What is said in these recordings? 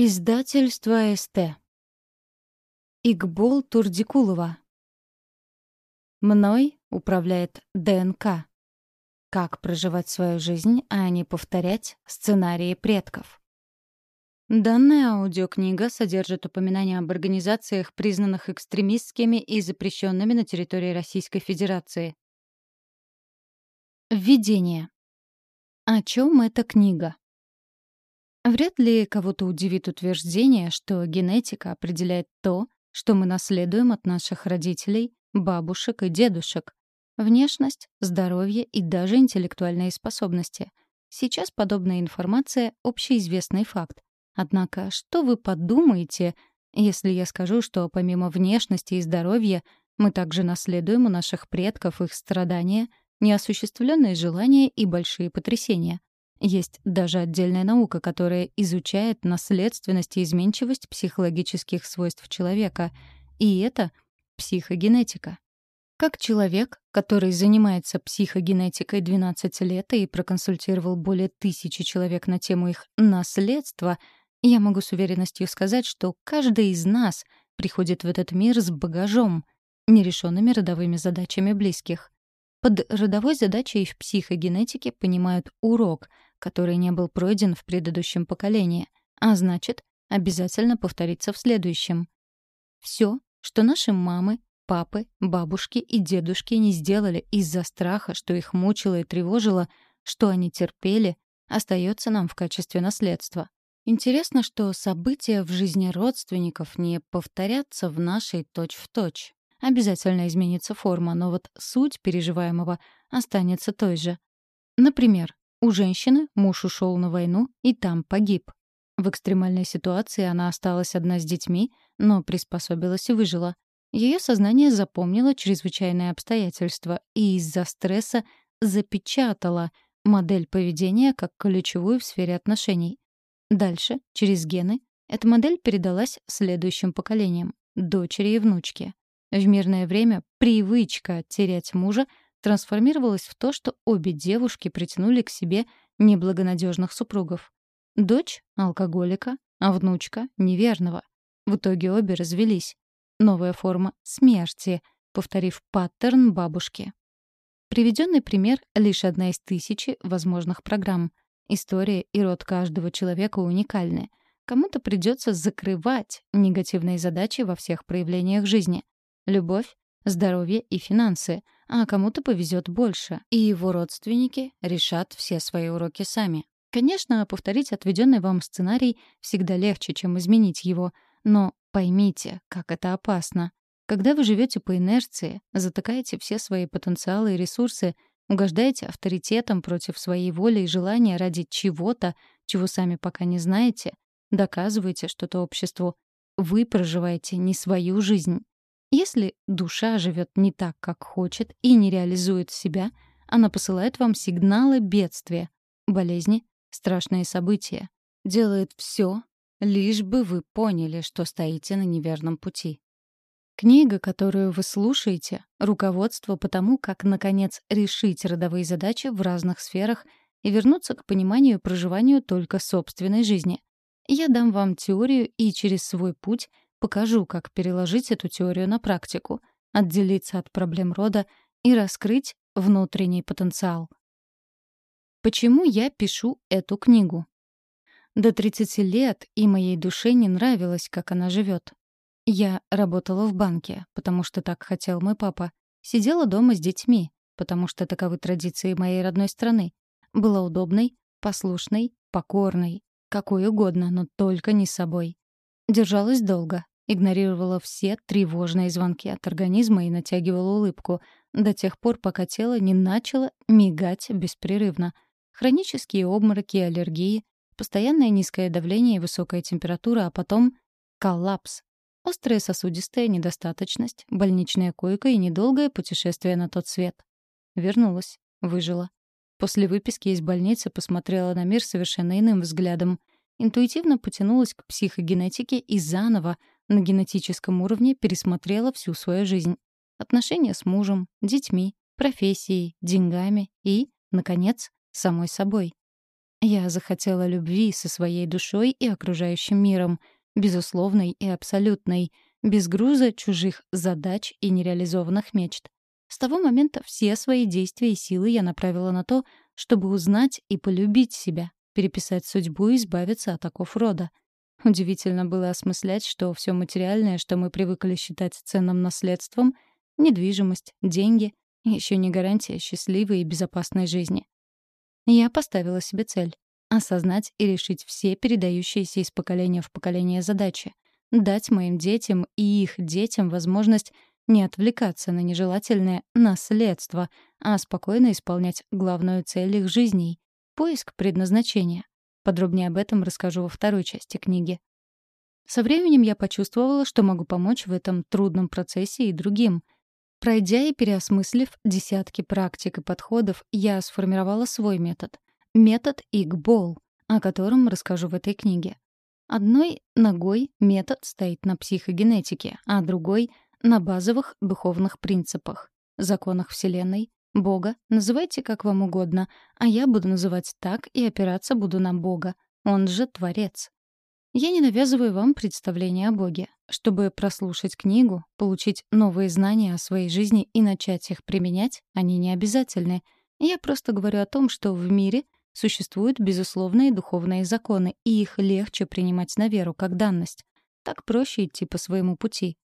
Издательство СТ. Игбол Турдикулова. Мной управляет ДНК. Как проживать свою жизнь, а не повторять сценарии предков. Данная аудиокнига содержит упоминания об организациях, признанных экстремистскими и запрещенными на территории Российской Федерации. Введение. О чем эта книга? Вряд ли кого-то удивит утверждение, что генетика определяет то, что мы наследуем от наших родителей, бабушек и дедушек. Внешность, здоровье и даже интеллектуальные способности. Сейчас подобная информация — общеизвестный факт. Однако, что вы подумаете, если я скажу, что помимо внешности и здоровья мы также наследуем у наших предков их страдания, неосуществленные желания и большие потрясения? Есть даже отдельная наука, которая изучает наследственность и изменчивость психологических свойств человека. И это психогенетика. Как человек, который занимается психогенетикой 12 лет и проконсультировал более тысячи человек на тему их наследства, я могу с уверенностью сказать, что каждый из нас приходит в этот мир с багажом, нерешенными родовыми задачами близких. Под родовой задачей в психогенетике понимают урок — который не был пройден в предыдущем поколении, а значит, обязательно повторится в следующем. Все, что наши мамы, папы, бабушки и дедушки не сделали из-за страха, что их мучило и тревожило, что они терпели, остается нам в качестве наследства. Интересно, что события в жизни родственников не повторятся в нашей точь-в-точь. Обязательно изменится форма, но вот суть переживаемого останется той же. Например, у женщины муж ушел на войну и там погиб. В экстремальной ситуации она осталась одна с детьми, но приспособилась и выжила. Ее сознание запомнило чрезвычайные обстоятельства и из-за стресса запечатало модель поведения как ключевую в сфере отношений. Дальше, через гены, эта модель передалась следующим поколениям — дочери и внучке. В мирное время привычка терять мужа трансформировалось в то, что обе девушки притянули к себе неблагонадежных супругов. Дочь — алкоголика, а внучка — неверного. В итоге обе развелись. Новая форма смерти, повторив паттерн бабушки. Приведенный пример — лишь одна из тысячи возможных программ. История и род каждого человека уникальны. Кому-то придется закрывать негативные задачи во всех проявлениях жизни. Любовь, здоровье и финансы — а кому-то повезет больше, и его родственники решат все свои уроки сами. Конечно, повторить отведенный вам сценарий всегда легче, чем изменить его, но поймите, как это опасно. Когда вы живете по инерции, затыкаете все свои потенциалы и ресурсы, угождаете авторитетом против своей воли и желания ради чего-то, чего сами пока не знаете, доказываете что-то обществу. Вы проживаете не свою жизнь. Если душа живет не так, как хочет, и не реализует себя, она посылает вам сигналы бедствия, болезни, страшные события. Делает все, лишь бы вы поняли, что стоите на неверном пути. Книга, которую вы слушаете, — руководство по тому, как, наконец, решить родовые задачи в разных сферах и вернуться к пониманию и проживанию только собственной жизни. Я дам вам теорию и через свой путь — Покажу, как переложить эту теорию на практику, отделиться от проблем рода и раскрыть внутренний потенциал. Почему я пишу эту книгу? До 30 лет и моей душе не нравилось, как она живет. Я работала в банке, потому что так хотел мой папа. Сидела дома с детьми, потому что таковы традиции моей родной страны. Была удобной, послушной, покорной, какой угодно, но только не собой. Держалась долго, игнорировала все тревожные звонки от организма и натягивала улыбку до тех пор, пока тело не начало мигать беспрерывно. Хронические обмороки и аллергии, постоянное низкое давление и высокая температура, а потом коллапс. Острая сосудистая недостаточность, больничная койка и недолгое путешествие на тот свет. Вернулась, выжила. После выписки из больницы посмотрела на мир совершенно иным взглядом — Интуитивно потянулась к психогенетике и заново, на генетическом уровне, пересмотрела всю свою жизнь. Отношения с мужем, детьми, профессией, деньгами и, наконец, самой собой. Я захотела любви со своей душой и окружающим миром, безусловной и абсолютной, без груза чужих задач и нереализованных мечт. С того момента все свои действия и силы я направила на то, чтобы узнать и полюбить себя, переписать судьбу и избавиться от оков рода. Удивительно было осмыслять, что все материальное, что мы привыкли считать ценным наследством — недвижимость, деньги — еще не гарантия счастливой и безопасной жизни. Я поставила себе цель — осознать и решить все передающиеся из поколения в поколение задачи, дать моим детям и их детям возможность не отвлекаться на нежелательное наследство, а спокойно исполнять главную цель их жизней — поиск предназначения. Подробнее об этом расскажу во второй части книги. Со временем я почувствовала, что могу помочь в этом трудном процессе и другим. Пройдя и переосмыслив десятки практик и подходов, я сформировала свой метод. Метод Игбол, о котором расскажу в этой книге. Одной ногой метод стоит на психогенетике, а другой — на базовых духовных принципах, законах Вселенной, Бога, называйте как вам угодно, а я буду называть так и опираться буду на Бога, он же Творец. Я не навязываю вам представление о Боге. Чтобы прослушать книгу, получить новые знания о своей жизни и начать их применять, они не обязательны. Я просто говорю о том, что в мире существуют безусловные духовные законы, и их легче принимать на веру как данность. Так проще идти по своему пути.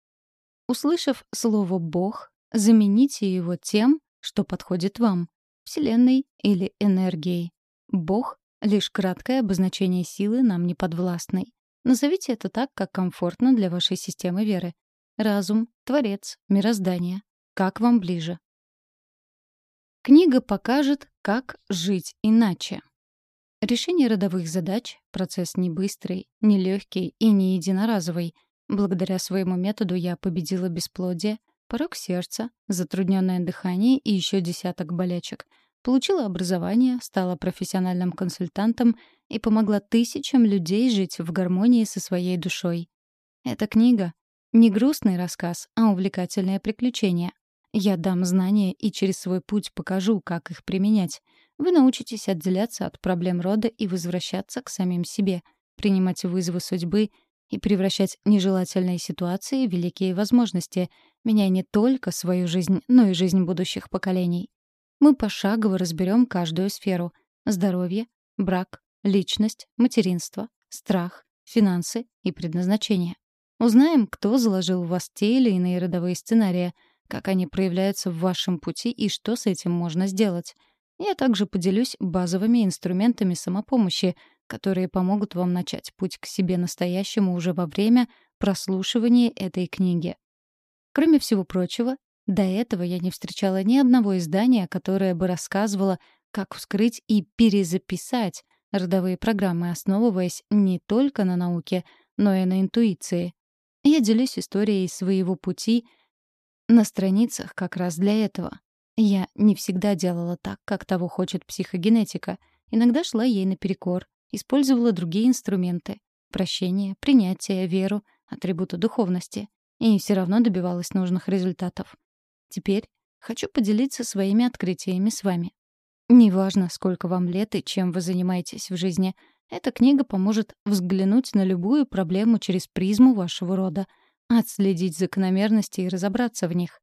Услышав слово «бог», замените его тем, что подходит вам — Вселенной или энергией. Бог — лишь краткое обозначение силы нам неподвластной. Назовите это так, как комфортно для вашей системы веры. Разум, Творец, мироздание. Как вам ближе. Книга покажет, как жить иначе. Решение родовых задач — процесс не быстрый, не легкий и не единоразовый — Благодаря своему методу я победила бесплодие, порог сердца, затрудненное дыхание и еще десяток болячек. Получила образование, стала профессиональным консультантом и помогла тысячам людей жить в гармонии со своей душой. Эта книга — не грустный рассказ, а увлекательное приключение. Я дам знания и через свой путь покажу, как их применять. Вы научитесь отделяться от проблем рода и возвращаться к самим себе, принимать вызовы судьбы и превращать нежелательные ситуации в великие возможности, меняя не только свою жизнь, но и жизнь будущих поколений. Мы пошагово разберем каждую сферу — здоровье, брак, личность, материнство, страх, финансы и предназначение. Узнаем, кто заложил в вас те или иные родовые сценарии, как они проявляются в вашем пути и что с этим можно сделать. Я также поделюсь базовыми инструментами самопомощи, которые помогут вам начать путь к себе настоящему уже во время прослушивания этой книги. Кроме всего прочего, до этого я не встречала ни одного издания, которое бы рассказывало, как вскрыть и перезаписать родовые программы, основываясь не только на науке, но и на интуиции. Я делюсь историей своего пути на страницах как раз для этого. Я не всегда делала так, как того хочет психогенетика. Иногда шла ей наперекор, Использовала другие инструменты — прощение, принятие, веру, атрибуты духовности. И все равно добивалась нужных результатов. Теперь хочу поделиться своими открытиями с вами. Неважно, сколько вам лет и чем вы занимаетесь в жизни, эта книга поможет взглянуть на любую проблему через призму вашего рода, отследить закономерности и разобраться в них.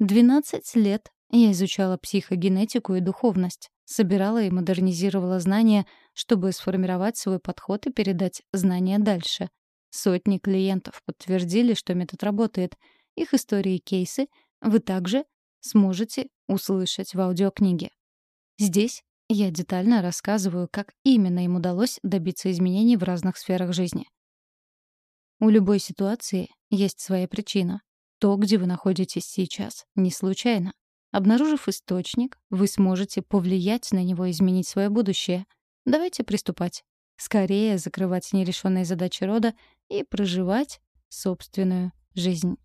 12 лет я изучала психогенетику и духовность, собирала и модернизировала знания, чтобы сформировать свой подход и передать знания дальше. Сотни клиентов подтвердили, что метод работает. Их истории и кейсы вы также сможете услышать в аудиокниге. Здесь я детально рассказываю, как именно им удалось добиться изменений в разных сферах жизни. У любой ситуации есть своя причина. То, где вы находитесь сейчас, не случайно. Обнаружив источник, вы сможете повлиять на него и изменить свое будущее. Давайте приступать. Скорее закрывать нерешенные задачи рода и проживать собственную жизнь.